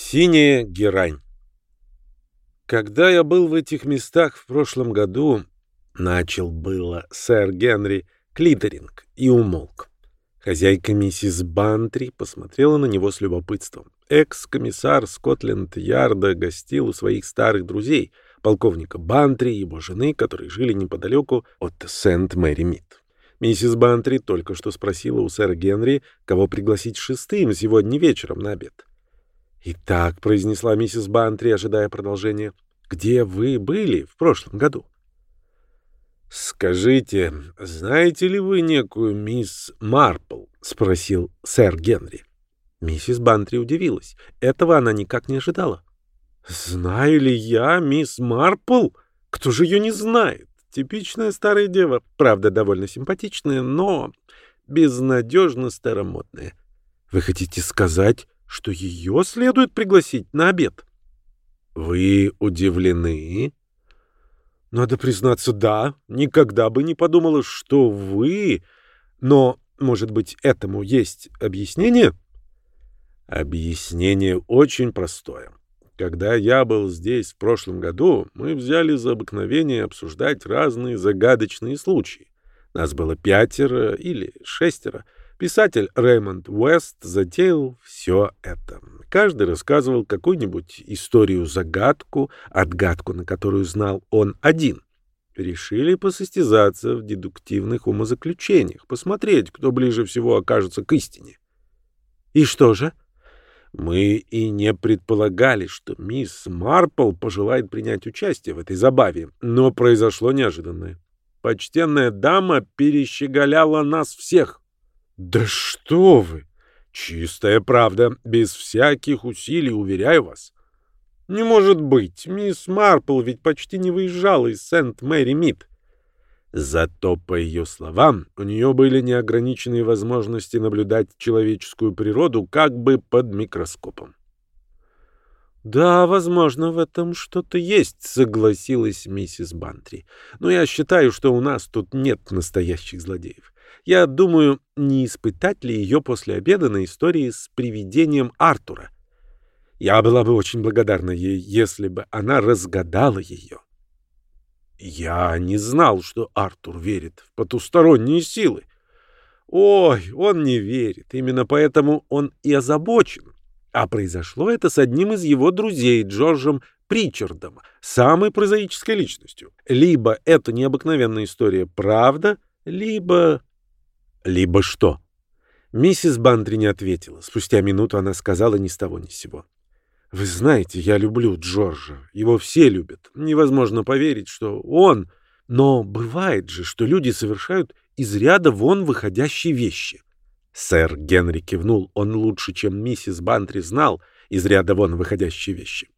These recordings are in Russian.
Синяя герань. Когда я был в этих местах в прошлом году, начал было сэр Генри Клитеринг и умолк. Хозяйка миссис Бантри посмотрела на него с любопытством. Экс-комиссар Скотленд-Ярда гостил у своих старых друзей, полковника Бантри и его жены, которые жили неподалеку от Сент-Мэри-Мид. Миссис Бантри только что спросила у сэра Генри, кого пригласить шестым сегодня вечером на обед. «Итак», — произнесла миссис Бантри, ожидая продолжения, — «где вы были в прошлом году?» «Скажите, знаете ли вы некую мисс Марпл?» — спросил сэр Генри. Миссис Бантри удивилась. Этого она никак не ожидала. «Знаю ли я мисс Марпл? Кто же ее не знает? Типичная старая дева, правда, довольно симпатичная, но безнадежно старомодная. Вы хотите сказать, что ее следует пригласить на обед. Вы удивлены? Надо признаться, да. Никогда бы не подумала, что вы... Но, может быть, этому есть объяснение? Объяснение очень простое. Когда я был здесь в прошлом году, мы взяли за обыкновение обсуждать разные загадочные случаи. Нас было пятеро или шестеро — Писатель Рэймонд Уэст затеял все это. Каждый рассказывал какую-нибудь историю-загадку, отгадку на которую знал он один. Решили посостязаться в дедуктивных умозаключениях, посмотреть, кто ближе всего окажется к истине. И что же? Мы и не предполагали, что мисс Марпл пожелает принять участие в этой забаве, но произошло неожиданное. Почтенная дама перещеголяла нас всех. Да что вы! Чистая правда, без всяких усилий, уверяю вас. Не может быть, мисс Марпл ведь почти не выезжала из Сент-Мэри-Мид. Зато, по ее словам, у нее были неограниченные возможности наблюдать человеческую природу как бы под микроскопом. «Да, возможно, в этом что-то есть», — согласилась миссис Бантри. «Но я считаю, что у нас тут нет настоящих злодеев. Я думаю, не испытать ли ее после обеда на истории с привидением Артура. Я была бы очень благодарна ей, если бы она разгадала ее. Я не знал, что Артур верит в потусторонние силы. Ой, он не верит, именно поэтому он и озабочен. А произошло это с одним из его друзей, Джорджем Причардом, самой прозаической личностью. Либо это необыкновенная история правда, либо либо что? Миссис Бандри не ответила. Спустя минуту она сказала ни с того ни с сего. «Вы знаете, я люблю Джорджа. Его все любят. Невозможно поверить, что он... Но бывает же, что люди совершают из ряда вон выходящие вещи». Сэр Генри кивнул. Он лучше, чем миссис Бантри, знал из ряда вон выходящие вещи.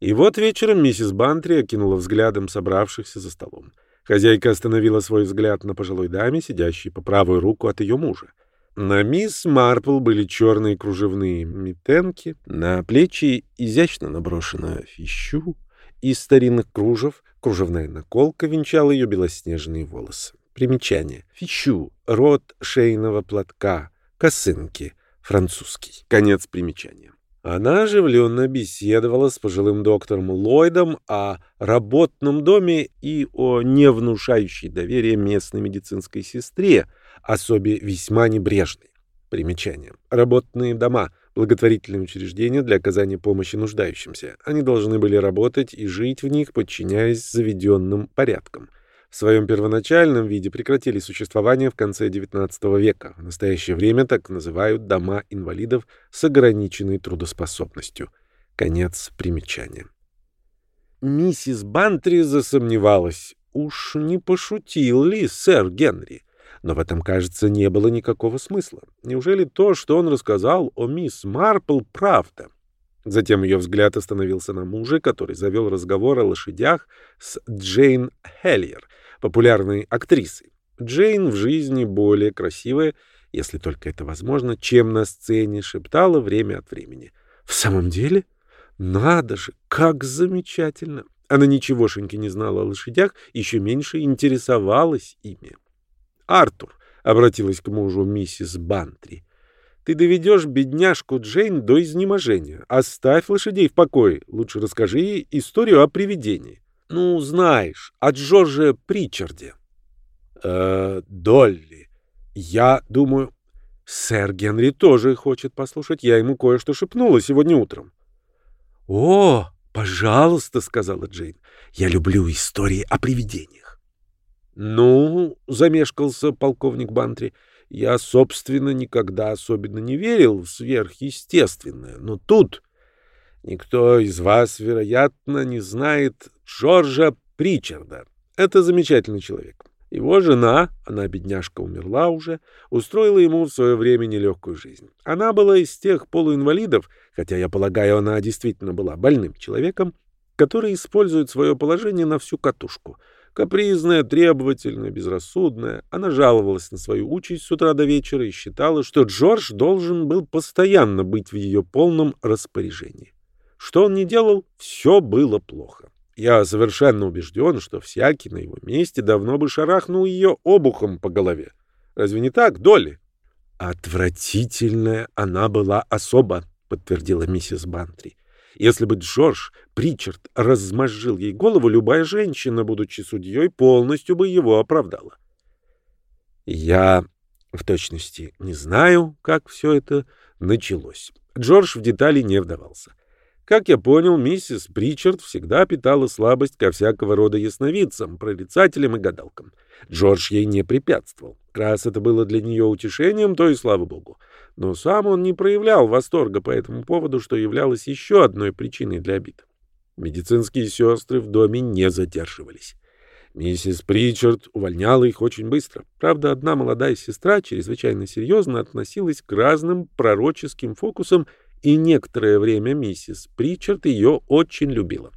И вот вечером миссис Бантри окинула взглядом собравшихся за столом. Хозяйка остановила свой взгляд на пожилой даме, сидящей по правую руку от ее мужа. На мисс Марпл были черные кружевные митенки, на плечи изящно наброшена фищу, из старинных кружев кружевная наколка венчала ее белоснежные волосы. Примечание. Фищу — род шейного платка, косынки, французский. Конец примечания. Она оживленно беседовала с пожилым доктором Ллойдом о работном доме и о невнушающей доверие местной медицинской сестре, особе весьма небрежной. Примечание. Работные дома – благотворительные учреждения для оказания помощи нуждающимся. Они должны были работать и жить в них, подчиняясь заведенным порядкам – в своем первоначальном виде прекратили существование в конце XIX века. В настоящее время так называют дома инвалидов с ограниченной трудоспособностью. Конец примечания. Миссис Бантри засомневалась. Уж не пошутил ли сэр Генри? Но в этом, кажется, не было никакого смысла. Неужели то, что он рассказал о мисс Марпл, правда? Затем ее взгляд остановился на муже, который завел разговор о лошадях с Джейн Хеллиер, популярной актрисы. Джейн в жизни более красивая, если только это возможно, чем на сцене, шептала время от времени. В самом деле? Надо же, как замечательно! Она ничегошеньки не знала о лошадях, еще меньше интересовалась ими. «Артур», — обратилась к мужу миссис Бантри, — Ты доведешь бедняжку Джейн до изнеможения. Оставь лошадей в покое. Лучше расскажи ей историю о привидении. Ну, знаешь, о Джорже Причарде. Э, Долли. Я думаю... Сэр Генри тоже хочет послушать. Я ему кое-что шепнула сегодня утром. О, пожалуйста, сказала Джейн. Я люблю истории о привидениях. Ну, замешкался полковник Бантри. Я, собственно, никогда особенно не верил в сверхъестественное, но тут никто из вас, вероятно, не знает Джорджа Причарда. Это замечательный человек. Его жена, она, бедняжка, умерла уже, устроила ему в свое время нелегкую жизнь. Она была из тех полуинвалидов, хотя, я полагаю, она действительно была больным человеком, которые используют свое положение на всю катушку — Капризная, требовательная, безрассудная, она жаловалась на свою участь с утра до вечера и считала, что Джордж должен был постоянно быть в ее полном распоряжении. Что он ни делал, все было плохо. Я совершенно убежден, что всякий на его месте давно бы шарахнул ее обухом по голове. Разве не так, Долли? Отвратительная она была особа, подтвердила миссис Бантри. Если бы Джордж Причард размозжил ей голову, любая женщина, будучи судьей, полностью бы его оправдала. Я в точности не знаю, как все это началось. Джордж в детали не вдавался. Как я понял, миссис Причард всегда питала слабость ко всякого рода ясновидцам, прорицателям и гадалкам. Джордж ей не препятствовал. Раз это было для нее утешением, то и слава богу. Но сам он не проявлял восторга по этому поводу, что являлось еще одной причиной для обид. Медицинские сестры в доме не задерживались. Миссис Причард увольняла их очень быстро. Правда, одна молодая сестра чрезвычайно серьезно относилась к разным пророческим фокусам и некоторое время миссис Причард ее очень любила.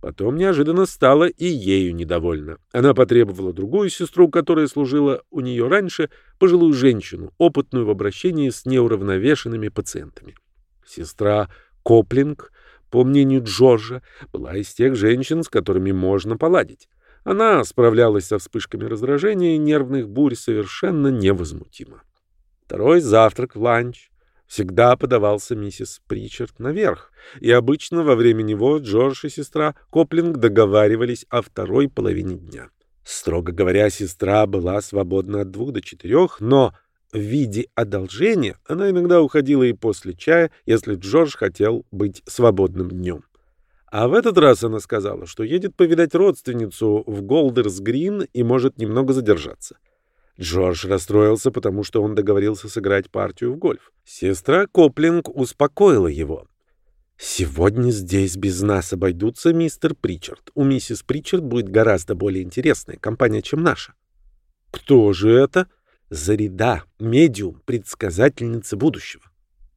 Потом неожиданно стала и ею недовольна. Она потребовала другую сестру, которая служила у нее раньше, пожилую женщину, опытную в обращении с неуравновешенными пациентами. Сестра Коплинг, по мнению Джорджа, была из тех женщин, с которыми можно поладить. Она справлялась со вспышками раздражения и нервных бурь совершенно невозмутимо. Второй завтрак в ланч всегда подавался миссис Причард наверх, и обычно во время него Джордж и сестра Коплинг договаривались о второй половине дня. Строго говоря, сестра была свободна от двух до четырех, но в виде одолжения она иногда уходила и после чая, если Джордж хотел быть свободным днем. А в этот раз она сказала, что едет повидать родственницу в Голдерс-Грин и может немного задержаться. Джордж расстроился, потому что он договорился сыграть партию в гольф. Сестра Коплинг успокоила его. «Сегодня здесь без нас обойдутся, мистер Причард. У миссис Причард будет гораздо более интересная компания, чем наша». «Кто же это?» «Зарида, медиум, предсказательница будущего».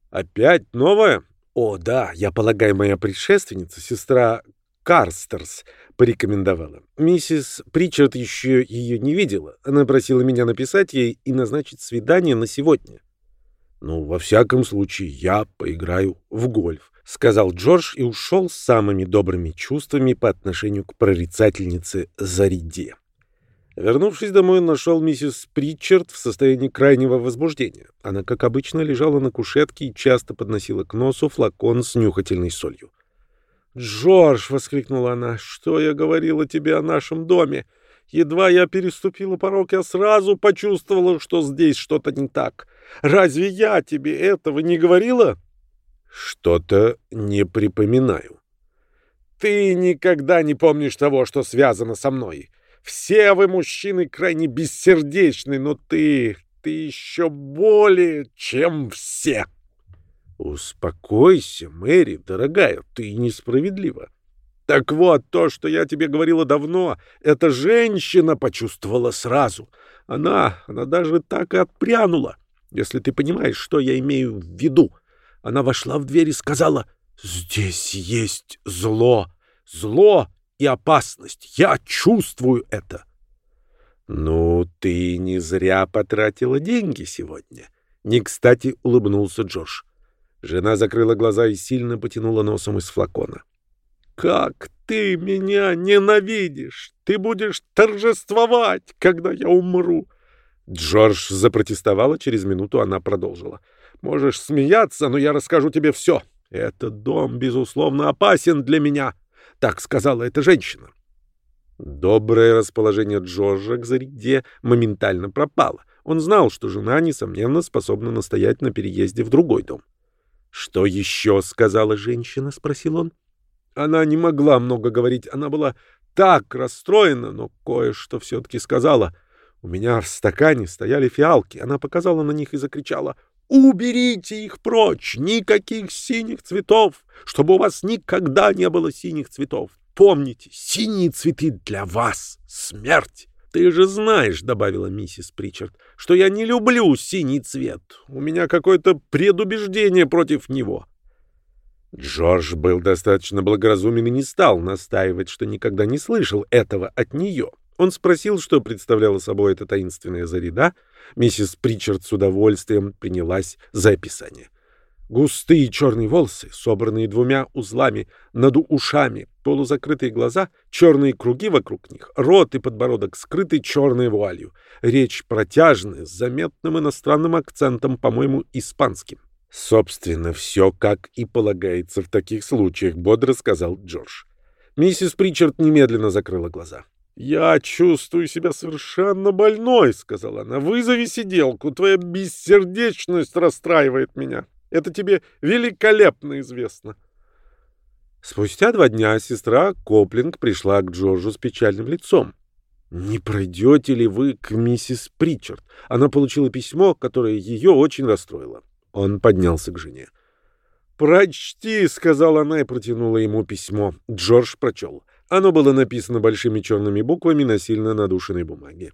«Опять новая?» «О, да, я полагаю, моя предшественница, сестра Карстерс порекомендовала. Миссис Причард еще ее не видела. Она просила меня написать ей и назначить свидание на сегодня. «Ну, во всяком случае, я поиграю в гольф», — сказал Джордж и ушел с самыми добрыми чувствами по отношению к прорицательнице Зариде. Вернувшись домой, он нашел миссис Причард в состоянии крайнего возбуждения. Она, как обычно, лежала на кушетке и часто подносила к носу флакон с нюхательной солью. «Джордж!» — воскликнула она. «Что я говорила тебе о нашем доме? Едва я переступила порог, я сразу почувствовала, что здесь что-то не так. Разве я тебе этого не говорила?» «Что-то не припоминаю». «Ты никогда не помнишь того, что связано со мной. Все вы, мужчины, крайне бессердечны, но ты... ты еще более, чем все». «Успокойся, Мэри, дорогая, ты несправедлива. Так вот, то, что я тебе говорила давно, эта женщина почувствовала сразу. Она, она даже так и отпрянула, если ты понимаешь, что я имею в виду. Она вошла в дверь и сказала, «Здесь есть зло, зло и опасность. Я чувствую это». «Ну, ты не зря потратила деньги сегодня», — не кстати улыбнулся Джордж. Жена закрыла глаза и сильно потянула носом из флакона. «Как ты меня ненавидишь! Ты будешь торжествовать, когда я умру!» Джордж запротестовала, через минуту она продолжила. Можешь смеяться, но я расскажу тебе все. Этот дом, безусловно, опасен для меня, так сказала эта женщина. Доброе расположение Джорджа к Зариде моментально пропало. Он знал, что жена, несомненно, способна настоять на переезде в другой дом. «Что еще?» — сказала женщина, — спросил он. Она не могла много говорить, она была так расстроена, но кое-что все-таки сказала. У меня в стакане стояли фиалки. Она показала на них и закричала «Уберите их прочь! Никаких синих цветов! Чтобы у вас никогда не было синих цветов! Помните, синие цветы для вас — смерть!» «Ты же знаешь, — добавила миссис Причард, — что я не люблю синий цвет. У меня какое-то предубеждение против него». Джордж был достаточно благоразумен и не стал настаивать, что никогда не слышал этого от нее. Он спросил, что представляла собой эта таинственная зареда. Миссис Причард с удовольствием принялась за описание. Густые черные волосы, собранные двумя узлами над ушами, полузакрытые глаза, черные круги вокруг них, рот и подбородок скрыты черной вуалью. Речь протяжная, с заметным иностранным акцентом, по-моему, испанским. «Собственно, все как и полагается в таких случаях», — бодро сказал Джордж. Миссис Причард немедленно закрыла глаза. «Я чувствую себя совершенно больной», — сказала она. «Вызови сиделку, твоя бессердечность расстраивает меня». Это тебе великолепно известно. Спустя два дня сестра Коплинг пришла к Джорджу с печальным лицом. «Не пройдете ли вы к миссис Причард? Она получила письмо, которое ее очень расстроило». Он поднялся к жене. «Прочти», — сказала она и протянула ему письмо. Джордж прочел. Оно было написано большими черными буквами на сильно надушенной бумаге.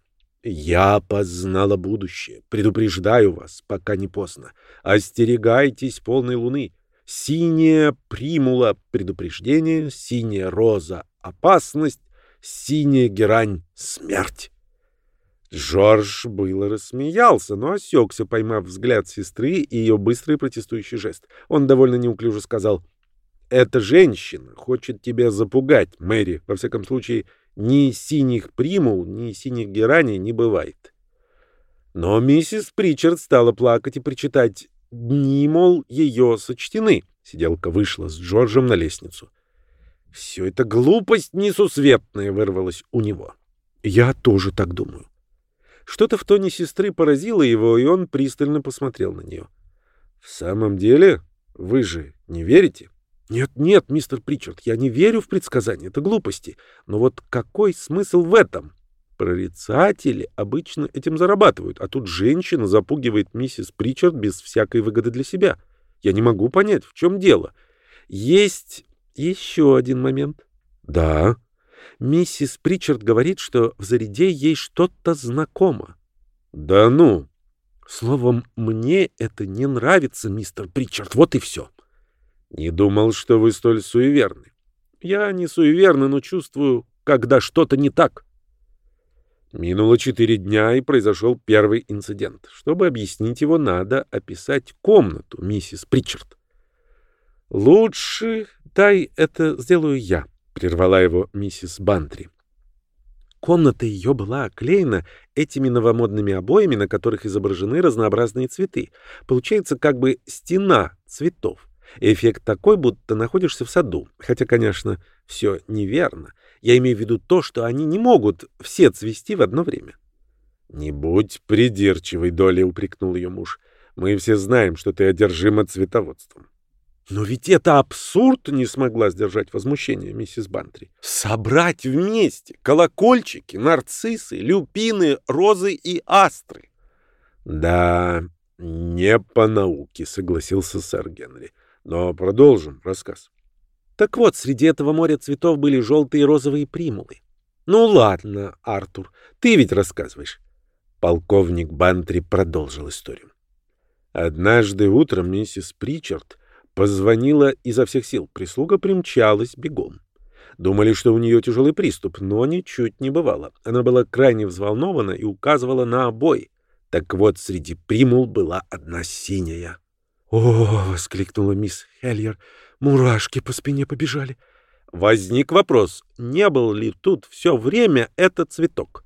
Я познала будущее. Предупреждаю вас, пока не поздно. Остерегайтесь полной луны. Синяя примула — предупреждение, синяя роза — опасность, синяя герань — смерть. Жорж было рассмеялся, но осекся, поймав взгляд сестры и ее быстрый протестующий жест. Он довольно неуклюже сказал, «Эта женщина хочет тебя запугать, Мэри. Во всяком случае, ни синих примул, ни синих гераней не бывает. Но миссис Причард стала плакать и причитать «Дни, мол, ее сочтены». Сиделка вышла с Джорджем на лестницу. «Все это глупость несусветная», — вырвалась у него. «Я тоже так думаю». Что-то в тоне сестры поразило его, и он пристально посмотрел на нее. «В самом деле, вы же не верите?» Нет, нет, мистер Причард, я не верю в предсказания, это глупости. Но вот какой смысл в этом? Прорицатели обычно этим зарабатывают, а тут женщина запугивает миссис Причард без всякой выгоды для себя. Я не могу понять, в чем дело. Есть еще один момент. Да. Миссис Причард говорит, что в Зареде ей что-то знакомо. Да ну. Словом, мне это не нравится, мистер Причард, вот и все. Не думал, что вы столь суеверны. Я не суеверный, но чувствую, когда что-то не так. Минуло четыре дня, и произошел первый инцидент. Чтобы объяснить его, надо описать комнату, миссис Причард. «Лучше дай это сделаю я», — прервала его миссис Бантри. Комната ее была оклеена этими новомодными обоями, на которых изображены разнообразные цветы. Получается как бы стена цветов. Эффект такой, будто находишься в саду. Хотя, конечно, все неверно. Я имею в виду то, что они не могут все цвести в одно время. «Не будь придирчивой, Доля», — упрекнул ее муж. «Мы все знаем, что ты одержима цветоводством». «Но ведь это абсурд!» — не смогла сдержать возмущение миссис Бантри. «Собрать вместе колокольчики, нарциссы, люпины, розы и астры!» «Да, не по науке», — согласился сэр Генри. Но продолжим рассказ. Так вот, среди этого моря цветов были желтые и розовые примулы. Ну ладно, Артур, ты ведь рассказываешь. Полковник Бантри продолжил историю. Однажды утром миссис Причард позвонила изо всех сил. Прислуга примчалась бегом. Думали, что у нее тяжелый приступ, но ничуть не бывало. Она была крайне взволнована и указывала на обои. Так вот, среди примул была одна синяя. «О!» — воскликнула мисс Хеллер. «Мурашки по спине побежали». Возник вопрос, не был ли тут все время этот цветок?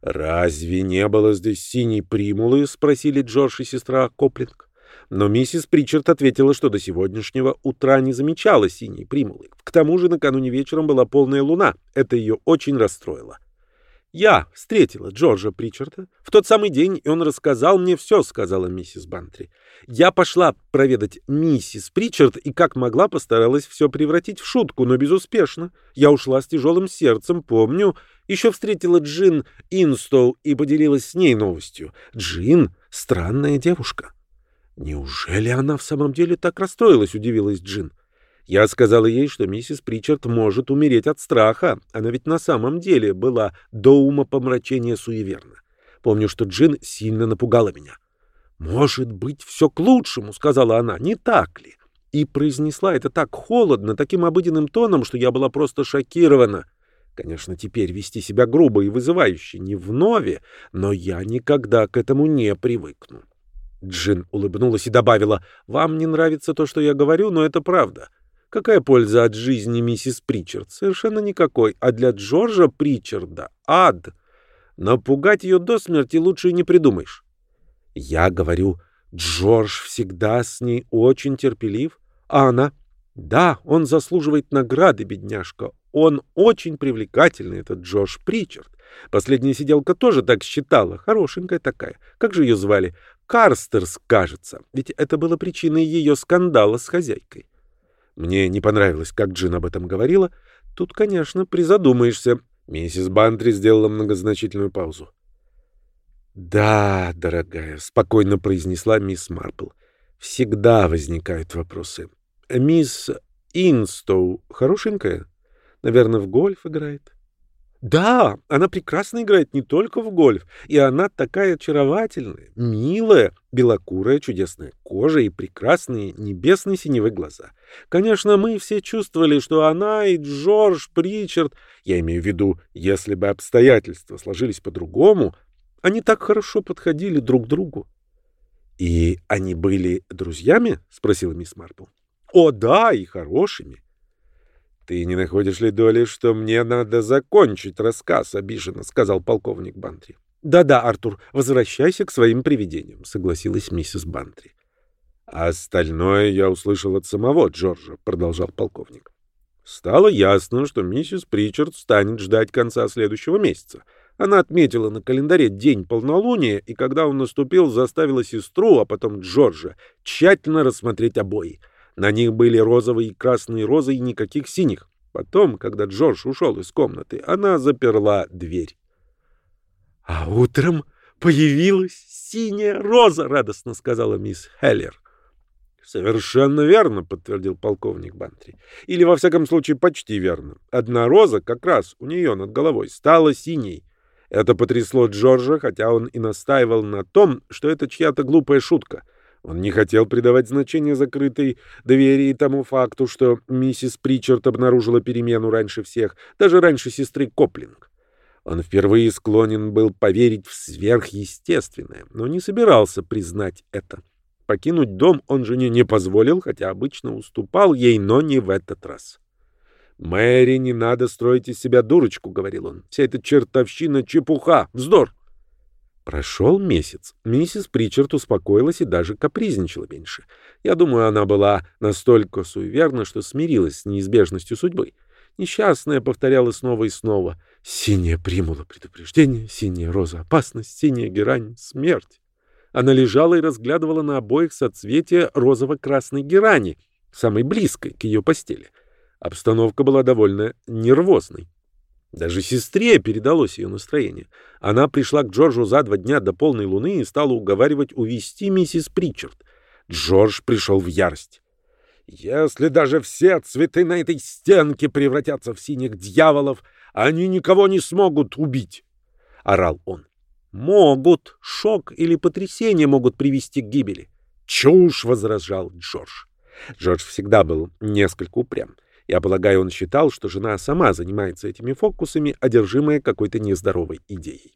«Разве не было здесь синей примулы?» — спросили Джордж и сестра Коплинг. Но миссис Причард ответила, что до сегодняшнего утра не замечала синей примулы. К тому же накануне вечером была полная луна. Это ее очень расстроило. «Я встретила Джорджа Причарда в тот самый день, и он рассказал мне все», — сказала миссис Бантри. «Я пошла проведать миссис Причард и как могла постаралась все превратить в шутку, но безуспешно. Я ушла с тяжелым сердцем, помню. Еще встретила Джин Инстоу и поделилась с ней новостью. Джин — странная девушка». «Неужели она в самом деле так расстроилась?» — удивилась Джин. Я сказала ей, что миссис Причард может умереть от страха. Она ведь на самом деле была до ума помрачения суеверна. Помню, что Джин сильно напугала меня. «Может быть, все к лучшему», — сказала она, — «не так ли?» И произнесла это так холодно, таким обыденным тоном, что я была просто шокирована. Конечно, теперь вести себя грубо и вызывающе не вновь, но я никогда к этому не привыкну. Джин улыбнулась и добавила, «Вам не нравится то, что я говорю, но это правда. Какая польза от жизни миссис Причард? Совершенно никакой. А для Джорджа Причарда — ад. Напугать ее до смерти лучше и не придумаешь. Я говорю, Джордж всегда с ней очень терпелив. А она? Да, он заслуживает награды, бедняжка. Он очень привлекательный, этот Джордж Причард. Последняя сиделка тоже так считала. Хорошенькая такая. Как же ее звали? Карстерс, кажется. Ведь это было причиной ее скандала с хозяйкой. Мне не понравилось, как Джин об этом говорила. Тут, конечно, призадумаешься. Миссис Бантри сделала многозначительную паузу. «Да, дорогая», — спокойно произнесла мисс Марпл. «Всегда возникают вопросы. Мисс Инстоу хорошенькая? Наверное, в гольф играет?» Да, она прекрасно играет не только в гольф, и она такая очаровательная, милая, белокурая, чудесная кожа и прекрасные небесные синевые глаза. Конечно, мы все чувствовали, что она и Джордж Причард, я имею в виду, если бы обстоятельства сложились по-другому, они так хорошо подходили друг к другу. — И они были друзьями? — спросила мисс Марпл. — О, да, и хорошими. «Ты не находишь ли, Доли, что мне надо закончить рассказ?» — обиженно сказал полковник Бантри. «Да-да, Артур, возвращайся к своим привидениям», — согласилась миссис Бантри. «А остальное я услышал от самого Джорджа», — продолжал полковник. Стало ясно, что миссис Причард станет ждать конца следующего месяца. Она отметила на календаре день полнолуния, и когда он наступил, заставила сестру, а потом Джорджа, тщательно рассмотреть обои — на них были розовые и красные розы и никаких синих. Потом, когда Джордж ушел из комнаты, она заперла дверь. — А утром появилась синяя роза, — радостно сказала мисс Хеллер. — Совершенно верно, — подтвердил полковник Бантри. — Или, во всяком случае, почти верно. Одна роза как раз у нее над головой стала синей. Это потрясло Джорджа, хотя он и настаивал на том, что это чья-то глупая шутка — он не хотел придавать значение закрытой двери и тому факту, что миссис Причард обнаружила перемену раньше всех, даже раньше сестры Коплинг. Он впервые склонен был поверить в сверхъестественное, но не собирался признать это. Покинуть дом он жене не позволил, хотя обычно уступал ей, но не в этот раз. «Мэри, не надо строить из себя дурочку», — говорил он. «Вся эта чертовщина — чепуха, вздор. Прошел месяц. Миссис Причард успокоилась и даже капризничала меньше. Я думаю, она была настолько суеверна, что смирилась с неизбежностью судьбы. Несчастная повторяла снова и снова. Синяя примула предупреждение, синяя роза опасность, синяя герань смерть. Она лежала и разглядывала на обоих соцветия розово-красной герани, самой близкой к ее постели. Обстановка была довольно нервозной. Даже сестре передалось ее настроение. Она пришла к Джорджу за два дня до полной луны и стала уговаривать увести миссис Причард. Джордж пришел в ярость. «Если даже все цветы на этой стенке превратятся в синих дьяволов, они никого не смогут убить!» — орал он. «Могут. Шок или потрясение могут привести к гибели». «Чушь!» — возражал Джордж. Джордж всегда был несколько упрям. Я полагаю, он считал, что жена сама занимается этими фокусами, одержимая какой-то нездоровой идеей.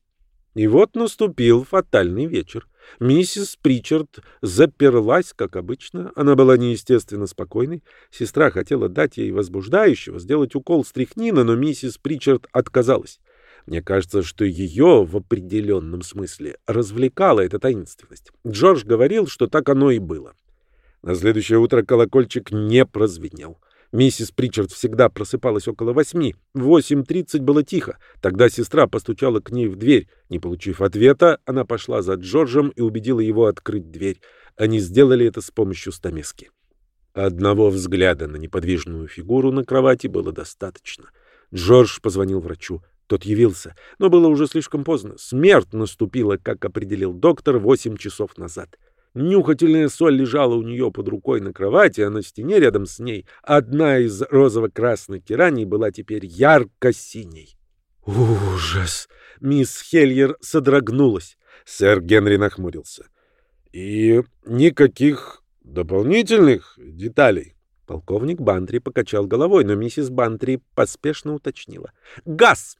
И вот наступил фатальный вечер. Миссис Причард заперлась, как обычно. Она была неестественно спокойной. Сестра хотела дать ей возбуждающего, сделать укол стряхнина, но миссис Причард отказалась. Мне кажется, что ее в определенном смысле развлекала эта таинственность. Джордж говорил, что так оно и было. На следующее утро колокольчик не прозвенел. Миссис Причард всегда просыпалась около восьми. В восемь тридцать было тихо. Тогда сестра постучала к ней в дверь. Не получив ответа, она пошла за Джорджем и убедила его открыть дверь. Они сделали это с помощью стамески. Одного взгляда на неподвижную фигуру на кровати было достаточно. Джордж позвонил врачу. Тот явился, но было уже слишком поздно. Смерть наступила, как определил доктор, восемь часов назад. Нюхательная соль лежала у нее под рукой на кровати, а на стене рядом с ней одна из розово-красных тираний была теперь ярко-синей. Ужас! Мисс Хельер содрогнулась. Сэр Генри нахмурился. И никаких дополнительных деталей. Полковник Бантри покачал головой, но миссис Бантри поспешно уточнила. «Газ!»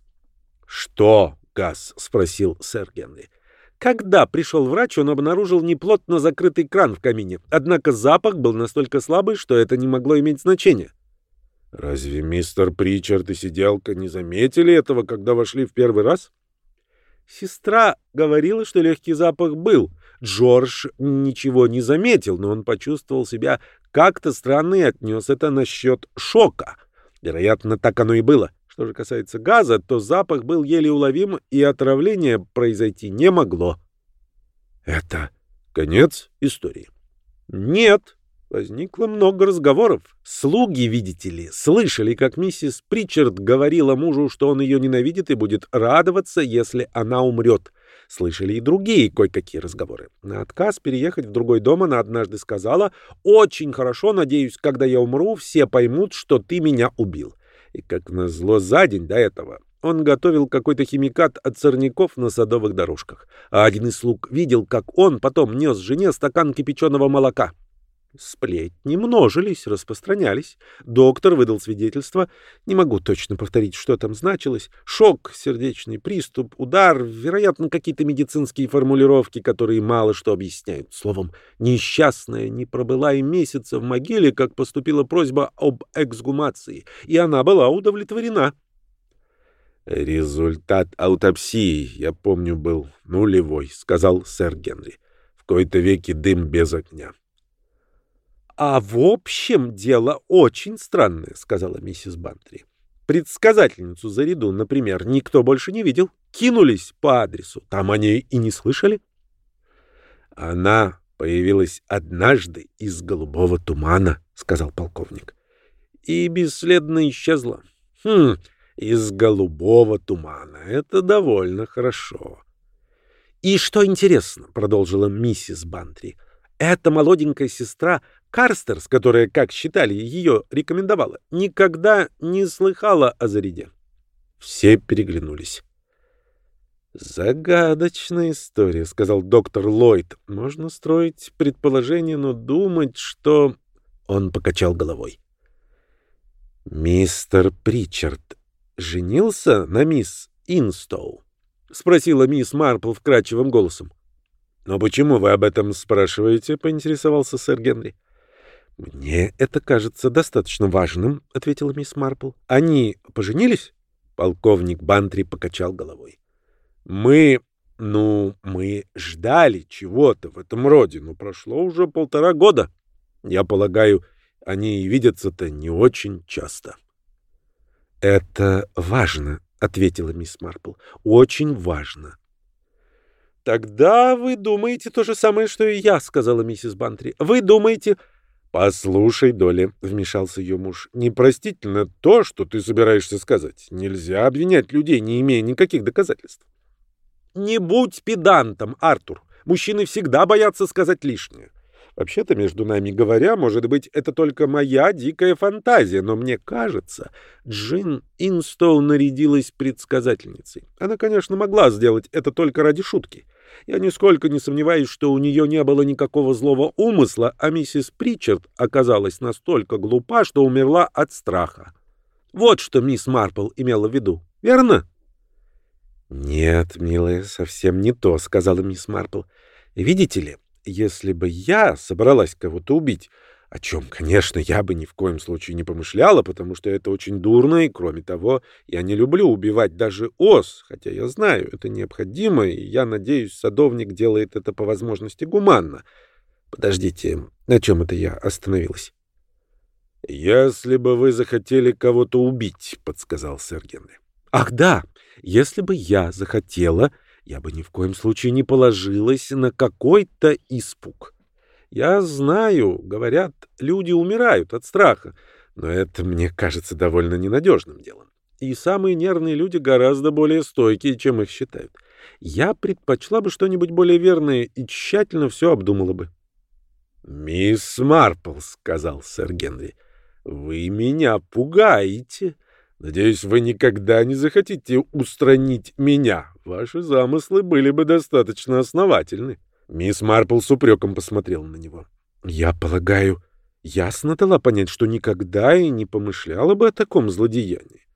«Что газ?» — спросил сэр Генри. Когда пришел врач, он обнаружил неплотно закрытый кран в камине. Однако запах был настолько слабый, что это не могло иметь значения. «Разве мистер Причард и сиделка не заметили этого, когда вошли в первый раз?» Сестра говорила, что легкий запах был. Джордж ничего не заметил, но он почувствовал себя как-то странно и отнес это насчет шока. Вероятно, так оно и было. Что же касается газа, то запах был еле уловим, и отравление произойти не могло. Это конец истории. Нет, возникло много разговоров. Слуги, видите ли, слышали, как миссис Причард говорила мужу, что он ее ненавидит и будет радоваться, если она умрет. Слышали и другие кое-какие разговоры. На отказ переехать в другой дом она однажды сказала, «Очень хорошо, надеюсь, когда я умру, все поймут, что ты меня убил». И как назло за день до этого он готовил какой-то химикат от сорняков на садовых дорожках. А один из слуг видел, как он потом нес жене стакан кипяченого молока. Сплетни множились, распространялись. Доктор выдал свидетельство. Не могу точно повторить, что там значилось. Шок, сердечный приступ, удар, вероятно, какие-то медицинские формулировки, которые мало что объясняют. Словом, несчастная не пробыла и месяца в могиле, как поступила просьба об эксгумации, и она была удовлетворена. «Результат аутопсии, я помню, был нулевой», — сказал сэр Генри. «В кои-то веки дым без огня». «А в общем, дело очень странное», — сказала миссис Бантри. «Предсказательницу за ряду, например, никто больше не видел. Кинулись по адресу. Там они и не слышали». «Она появилась однажды из голубого тумана», — сказал полковник. «И бесследно исчезла. Хм, из голубого тумана. Это довольно хорошо». «И что интересно», — продолжила миссис Бантри, — «эта молоденькая сестра Карстерс, которая, как считали, ее рекомендовала, никогда не слыхала о Зариде. Все переглянулись. «Загадочная история», — сказал доктор Ллойд. «Можно строить предположение, но думать, что...» Он покачал головой. «Мистер Причард женился на мисс Инстоу?» — спросила мисс Марпл вкрадчивым голосом. «Но почему вы об этом спрашиваете?» — поинтересовался сэр Генри. «Мне это кажется достаточно важным», — ответила мисс Марпл. «Они поженились?» Полковник Бантри покачал головой. «Мы... ну, мы ждали чего-то в этом роде, но прошло уже полтора года. Я полагаю, они видятся-то не очень часто». «Это важно», — ответила мисс Марпл. «Очень важно». «Тогда вы думаете то же самое, что и я», — сказала миссис Бантри. «Вы думаете...» «Послушай, Доля», — вмешался ее муж, — «непростительно то, что ты собираешься сказать. Нельзя обвинять людей, не имея никаких доказательств». «Не будь педантом, Артур. Мужчины всегда боятся сказать лишнее. Вообще-то, между нами говоря, может быть, это только моя дикая фантазия, но мне кажется, Джин Инстоу нарядилась предсказательницей. Она, конечно, могла сделать это только ради шутки». Я нисколько не сомневаюсь, что у нее не было никакого злого умысла, а миссис Причард оказалась настолько глупа, что умерла от страха. Вот что мисс Марпл имела в виду, верно? «Нет, милая, совсем не то», — сказала мисс Марпл. «Видите ли, если бы я собралась кого-то убить, о чем, конечно, я бы ни в коем случае не помышляла, потому что это очень дурно, и, кроме того, я не люблю убивать даже ос, хотя я знаю, это необходимо, и я надеюсь, садовник делает это по возможности гуманно. Подождите, на чем это я остановилась? «Если бы вы захотели кого-то убить», — подсказал сэр Генри. «Ах да, если бы я захотела, я бы ни в коем случае не положилась на какой-то испуг». Я знаю, говорят, люди умирают от страха, но это мне кажется довольно ненадежным делом. И самые нервные люди гораздо более стойкие, чем их считают. Я предпочла бы что-нибудь более верное и тщательно все обдумала бы. «Мисс Марпл», — сказал сэр Генри, — «вы меня пугаете. Надеюсь, вы никогда не захотите устранить меня. Ваши замыслы были бы достаточно основательны». Мисс Марпл с упреком посмотрела на него. «Я полагаю, ясно дала понять, что никогда и не помышляла бы о таком злодеянии.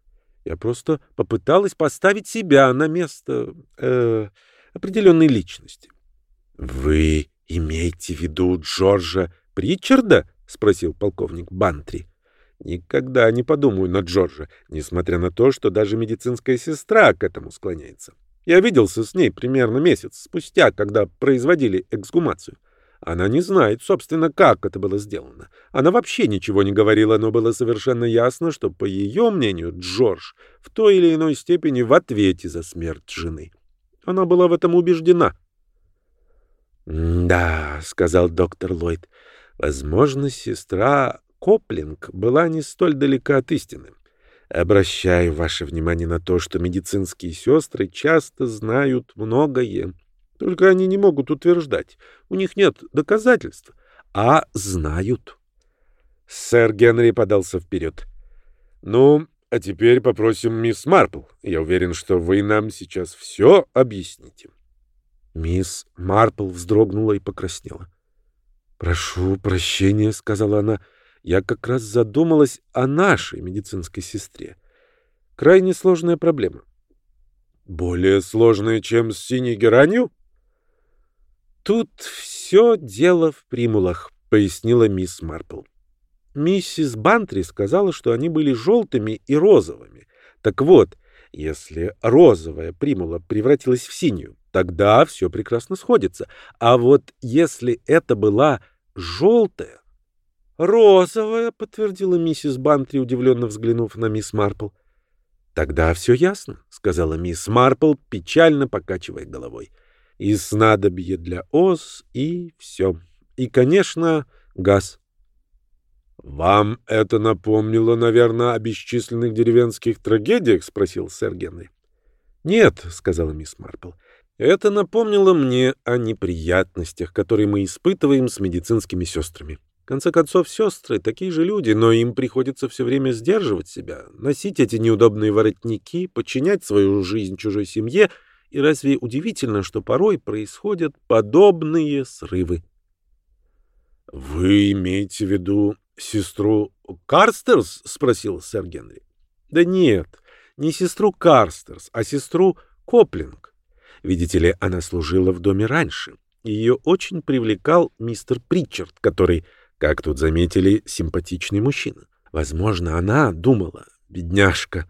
Я просто попыталась поставить себя на место э, определенной личности». «Вы имеете в виду Джорджа Причарда?» — спросил полковник Бантри. «Никогда не подумаю на Джорджа, несмотря на то, что даже медицинская сестра к этому склоняется. Я виделся с ней примерно месяц спустя, когда производили эксгумацию. Она не знает, собственно, как это было сделано. Она вообще ничего не говорила, но было совершенно ясно, что, по ее мнению, Джордж в той или иной степени в ответе за смерть жены. Она была в этом убеждена. «Да», — сказал доктор Ллойд, — «возможно, сестра Коплинг была не столь далека от истины. Обращаю ваше внимание на то, что медицинские сестры часто знают многое. Только они не могут утверждать. У них нет доказательств, а знают. Сэр Генри подался вперед. «Ну, а теперь попросим мисс Марпл. Я уверен, что вы нам сейчас все объясните». Мисс Марпл вздрогнула и покраснела. «Прошу прощения», — сказала она, — я как раз задумалась о нашей медицинской сестре. Крайне сложная проблема. Более сложная, чем с синей геранью? Тут все дело в примулах, пояснила мисс Марпл. Миссис Бантри сказала, что они были желтыми и розовыми. Так вот, если розовая примула превратилась в синюю, тогда все прекрасно сходится. А вот если это была желтая, «Розовая», — подтвердила миссис Бантри, удивленно взглянув на мисс Марпл. «Тогда все ясно», — сказала мисс Марпл, печально покачивая головой. «И снадобье для ос, и все. И, конечно, газ». «Вам это напомнило, наверное, о бесчисленных деревенских трагедиях?» — спросил сэр Генри. «Нет», — сказала мисс Марпл. «Это напомнило мне о неприятностях, которые мы испытываем с медицинскими сестрами. Конце концов, сестры такие же люди, но им приходится все время сдерживать себя, носить эти неудобные воротники, подчинять свою жизнь чужой семье, и разве удивительно, что порой происходят подобные срывы? — Вы имеете в виду сестру Карстерс? — спросил сэр Генри. — Да нет, не сестру Карстерс, а сестру Коплинг. Видите ли, она служила в доме раньше. Ее очень привлекал мистер Притчард, который как тут заметили, симпатичный мужчина. Возможно, она думала, бедняжка.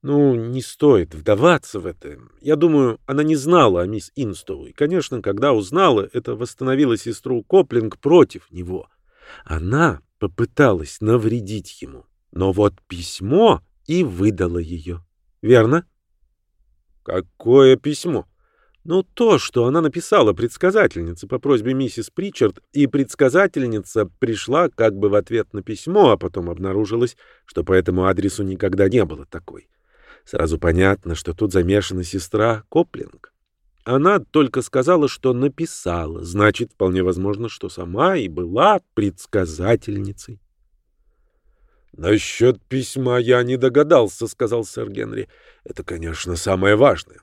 Ну, не стоит вдаваться в это. Я думаю, она не знала о мисс Инстоу. И, конечно, когда узнала, это восстановило сестру Коплинг против него. Она попыталась навредить ему. Но вот письмо и выдало ее. Верно? Какое письмо? Ну, то, что она написала предсказательнице по просьбе миссис Причард, и предсказательница пришла как бы в ответ на письмо, а потом обнаружилось, что по этому адресу никогда не было такой. Сразу понятно, что тут замешана сестра Коплинг. Она только сказала, что написала, значит, вполне возможно, что сама и была предсказательницей. «Насчет письма я не догадался», — сказал сэр Генри. «Это, конечно, самое важное.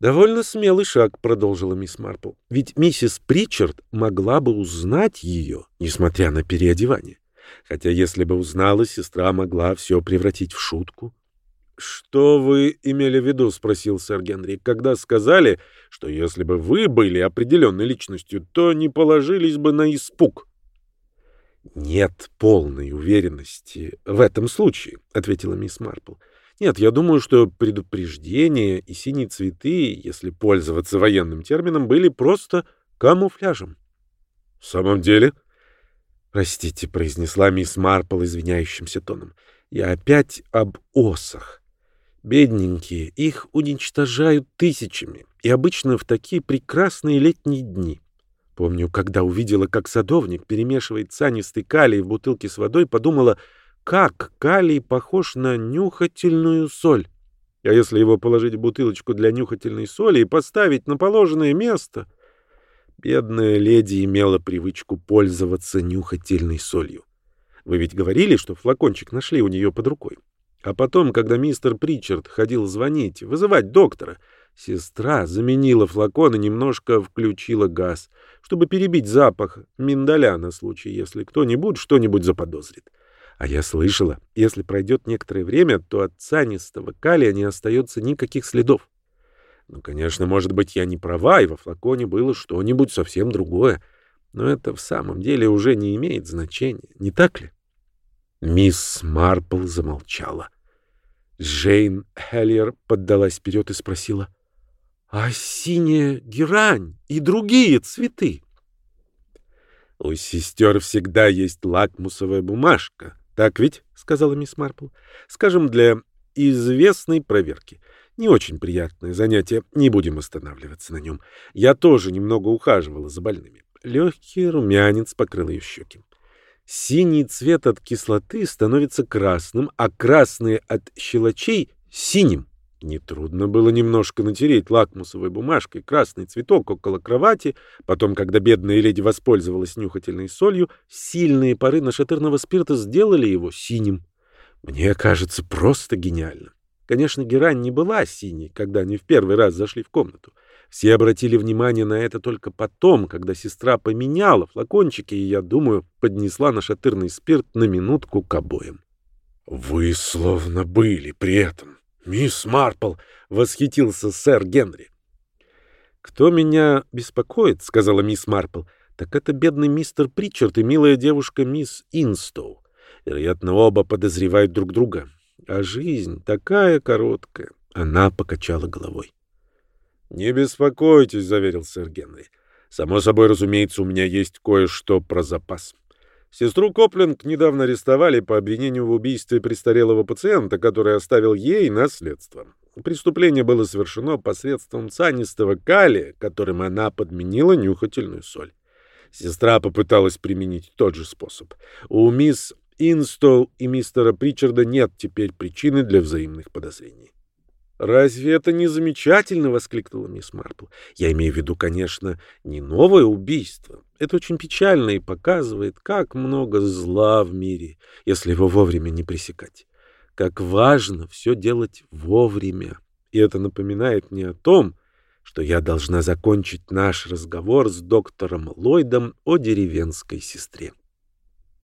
«Довольно смелый шаг», — продолжила мисс Марпл. «Ведь миссис Причард могла бы узнать ее, несмотря на переодевание. Хотя если бы узнала, сестра могла все превратить в шутку». «Что вы имели в виду?» — спросил сэр Генри. «Когда сказали, что если бы вы были определенной личностью, то не положились бы на испуг». «Нет полной уверенности в этом случае», — ответила мисс Марпл. «Нет, я думаю, что предупреждения и синие цветы, если пользоваться военным термином, были просто камуфляжем». «В самом деле?» «Простите», — произнесла мисс Марпл извиняющимся тоном. «Я опять об осах. Бедненькие, их уничтожают тысячами, и обычно в такие прекрасные летние дни». Помню, когда увидела, как садовник перемешивает цианистый калий в бутылке с водой, подумала, как калий похож на нюхательную соль. А если его положить в бутылочку для нюхательной соли и поставить на положенное место... Бедная леди имела привычку пользоваться нюхательной солью. Вы ведь говорили, что флакончик нашли у нее под рукой. А потом, когда мистер Причард ходил звонить, вызывать доктора, сестра заменила флакон и немножко включила газ — чтобы перебить запах миндаля на случай, если кто-нибудь что-нибудь заподозрит. А я слышала, если пройдет некоторое время, то от цианистого калия не остается никаких следов. Ну, конечно, может быть, я не права, и во флаконе было что-нибудь совсем другое. Но это в самом деле уже не имеет значения, не так ли? Мисс Марпл замолчала. Джейн Хеллер поддалась вперед и спросила — а синяя герань и другие цветы. — У сестер всегда есть лакмусовая бумажка. Так ведь? — сказала мисс Марпл. — Скажем, для известной проверки. Не очень приятное занятие, не будем останавливаться на нем. Я тоже немного ухаживала за больными. Легкий румянец покрыл ее щеки. Синий цвет от кислоты становится красным, а красный от щелочей — синим. Нетрудно было немножко натереть лакмусовой бумажкой красный цветок около кровати, потом, когда бедная леди воспользовалась нюхательной солью, сильные пары нашатырного спирта сделали его синим. Мне кажется, просто гениально. Конечно, герань не была синей, когда они в первый раз зашли в комнату. Все обратили внимание на это только потом, когда сестра поменяла флакончики, и, я думаю, поднесла нашатырный спирт на минутку к обоим. — Вы словно были при этом, «Мисс Марпл!» — восхитился сэр Генри. «Кто меня беспокоит, — сказала мисс Марпл, — так это бедный мистер Причард и милая девушка мисс Инстоу. Вероятно, оба подозревают друг друга. А жизнь такая короткая». Она покачала головой. «Не беспокойтесь», — заверил сэр Генри. «Само собой, разумеется, у меня есть кое-что про запас. Сестру Коплинг недавно арестовали по обвинению в убийстве престарелого пациента, который оставил ей наследство. Преступление было совершено посредством цианистого калия, которым она подменила нюхательную соль. Сестра попыталась применить тот же способ. У мисс Инстол и мистера Причарда нет теперь причины для взаимных подозрений. «Разве это не замечательно?» — воскликнула мисс Марпл. «Я имею в виду, конечно, не новое убийство. Это очень печально и показывает, как много зла в мире, если его вовремя не пресекать. Как важно все делать вовремя. И это напоминает мне о том, что я должна закончить наш разговор с доктором Ллойдом о деревенской сестре».